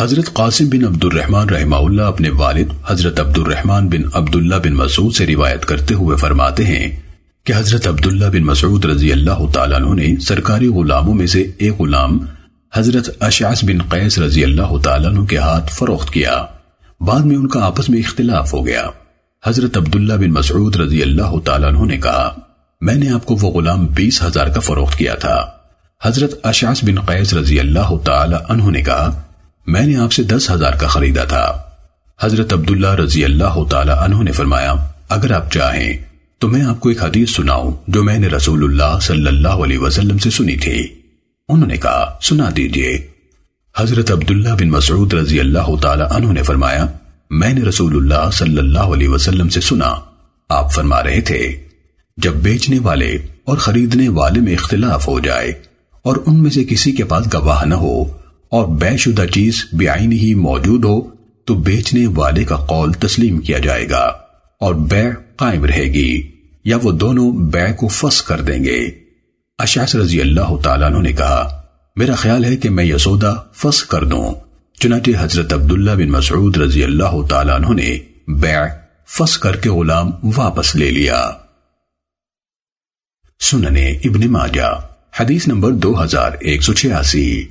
حضرت قاسم بن عبد الرحمن رحمہ اللہ اپنے والد حضرت عبد الرحمن بن عبداللہ بن مسعود سے روایت کرتے ہوئے فرماتے ہیں کہ حضرت عبداللہ بن مسعود رضی اللہ تعالیٰ عنہ نے سرکاری غلاموں میں سے ایک غلام حضرت اشعث بن قیس رضی اللہ تعالیٰ عنہ کے ہاتھ فروخت کیا۔ بعد میں ان کا آپس میں اختلاف ہو گیا۔ حضرت عبداللہ بن مسعود رضی اللہ تعالیٰ عنہ نے کہا، میں نے آپ کو وہ غلام بیس ہزار کا فروخت کیا تھا۔ حضرت اشعث بن قیس رضی اللہ تعالی عنہ نے کہا میں نے آپ سے دس ہزار کا خریدا تھا۔ حضرت عبداللہ رضی اللہ تعالی عنہ نے فرمایا، اگر آپ چاہیں تو میں آپ کو ایک حدیث سناؤں جو میں نے رسول اللہ صلی اللہ علیہ وسلم سے سنی تھی۔ انہوں نے کہا، سنا دیجیے۔ حضرت عبداللہ بن مسعود رضی اللہ تعالی عنہ نے فرمایا، میں نے رسول اللہ صلی اللہ علیہ وسلم سے سنا۔ آپ فرما رہے تھے، جب بیچنے والے اور خریدنے والے میں اختلاف ہو جائے اور ان میں سے کسی کے پاس گواہ نہ ہو اور بے شدہ چیز بے ہی موجود ہو تو بیچنے والے کا قول تسلیم کیا جائے گا اور بے قائم رہے گی، یا وہ دونوں بے کو فس کر دیں گے۔ اشاس رضی اللہ تعالیٰ نے کہا، میرا خیال ہے کہ میں یہ سودا فس کر دوں۔ چنانچہ حضرت عبداللہ بن مسعود رضی اللہ تعالیٰ نے بے فس کر کے غلام واپس لے لیا۔ سننے ابن ماجہ، حدیث نمبر دو ہزار ایک سو چھیاسی۔